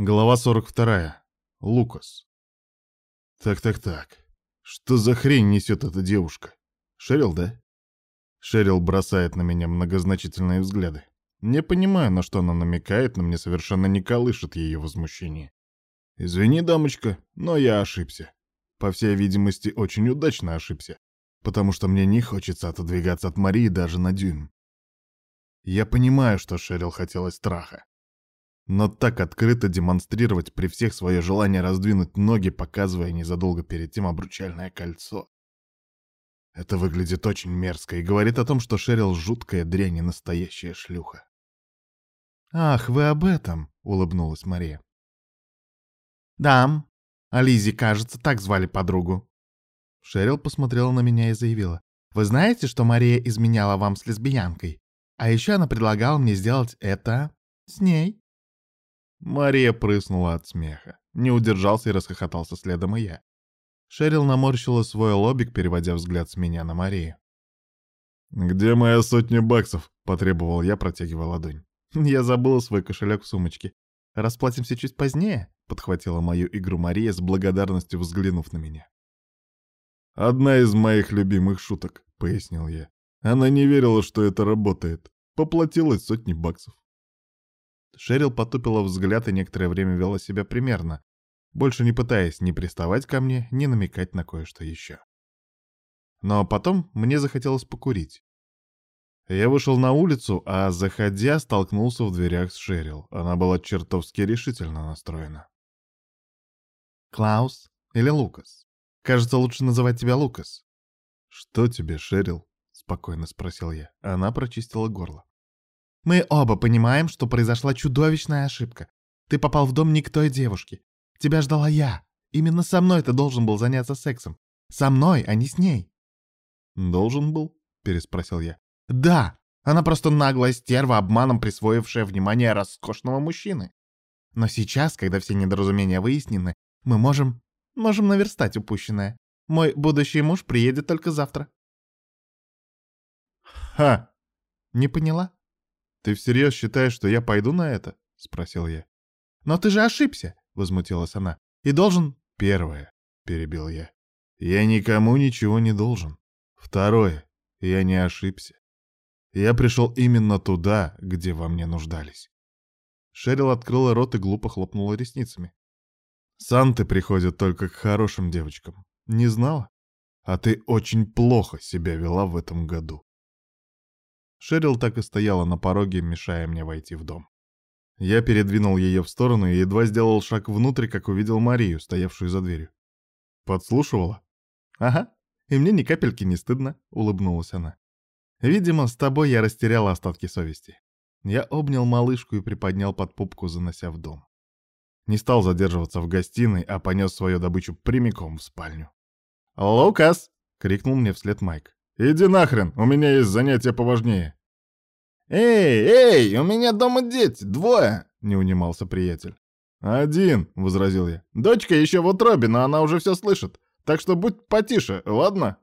Глава 42. Лукас. Так-так-так. Что за хрень несет эта девушка? Шерил, да? Шерил бросает на меня многозначительные взгляды. Не понимаю, на что она намекает, но мне совершенно не колышет ее возмущение. Извини, дамочка, но я ошибся. По всей видимости, очень удачно ошибся, потому что мне не хочется отодвигаться от Марии даже на дюйм. Я понимаю, что Шерил хотелось страха. Но так открыто демонстрировать при всех свое желание раздвинуть ноги, показывая незадолго перед тем обручальное кольцо. Это выглядит очень мерзко и говорит о том, что Шерил жуткая дрянь и настоящая шлюха. «Ах, вы об этом!» — улыбнулась Мария. «Да, а Лизи, кажется, так звали подругу». Шерил посмотрела на меня и заявила. «Вы знаете, что Мария изменяла вам с лесбиянкой? А еще она предлагала мне сделать это с ней». Мария прыснула от смеха. Не удержался и расхохотался следом и я. Шерил наморщила свой лобик, переводя взгляд с меня на Марию. «Где моя сотня баксов?» — потребовал я, протягивая ладонь. «Я забыла свой кошелек в сумочке. Расплатимся чуть позднее», — подхватила мою игру Мария с благодарностью взглянув на меня. «Одна из моих любимых шуток», — пояснил я. Она не верила, что это работает. Поплатилась сотни баксов. Шерил потупила взгляд и некоторое время вела себя примерно, больше не пытаясь ни приставать ко мне, ни намекать на кое-что еще. Но потом мне захотелось покурить. Я вышел на улицу, а, заходя, столкнулся в дверях с Шерил. Она была чертовски решительно настроена. «Клаус или Лукас? Кажется, лучше называть тебя Лукас». «Что тебе, Шерил?» — спокойно спросил я. Она прочистила горло. Мы оба понимаем, что произошла чудовищная ошибка. Ты попал в дом не к той девушке. Тебя ждала я. Именно со мной ты должен был заняться сексом. Со мной, а не с ней. «Должен был?» — переспросил я. «Да, она просто наглая стерва, обманом присвоившая внимание роскошного мужчины. Но сейчас, когда все недоразумения выяснены, мы можем... можем наверстать упущенное. Мой будущий муж приедет только завтра». «Ха!» «Не поняла?» «Ты всерьез считаешь, что я пойду на это?» — спросил я. «Но ты же ошибся!» — возмутилась она. «И должен...» «Первое», — перебил я. «Я никому ничего не должен. Второе, я не ошибся. Я пришел именно туда, где во мне нуждались». Шерил открыла рот и глупо хлопнула ресницами. «Санты приходят только к хорошим девочкам. Не знала? А ты очень плохо себя вела в этом году. Шерил так и стояла на пороге, мешая мне войти в дом. Я передвинул ее в сторону и едва сделал шаг внутрь, как увидел Марию, стоявшую за дверью. «Подслушивала?» «Ага, и мне ни капельки не стыдно», — улыбнулась она. «Видимо, с тобой я растеряла остатки совести». Я обнял малышку и приподнял под пупку, занося в дом. Не стал задерживаться в гостиной, а понес свою добычу прямиком в спальню. «Лукас!» — крикнул мне вслед Майк. «Иди нахрен, у меня есть занятия поважнее». «Эй, эй, у меня дома дети, двое!» — не унимался приятель. «Один», — возразил я. «Дочка еще в утробе, но она уже все слышит, так что будь потише, ладно?»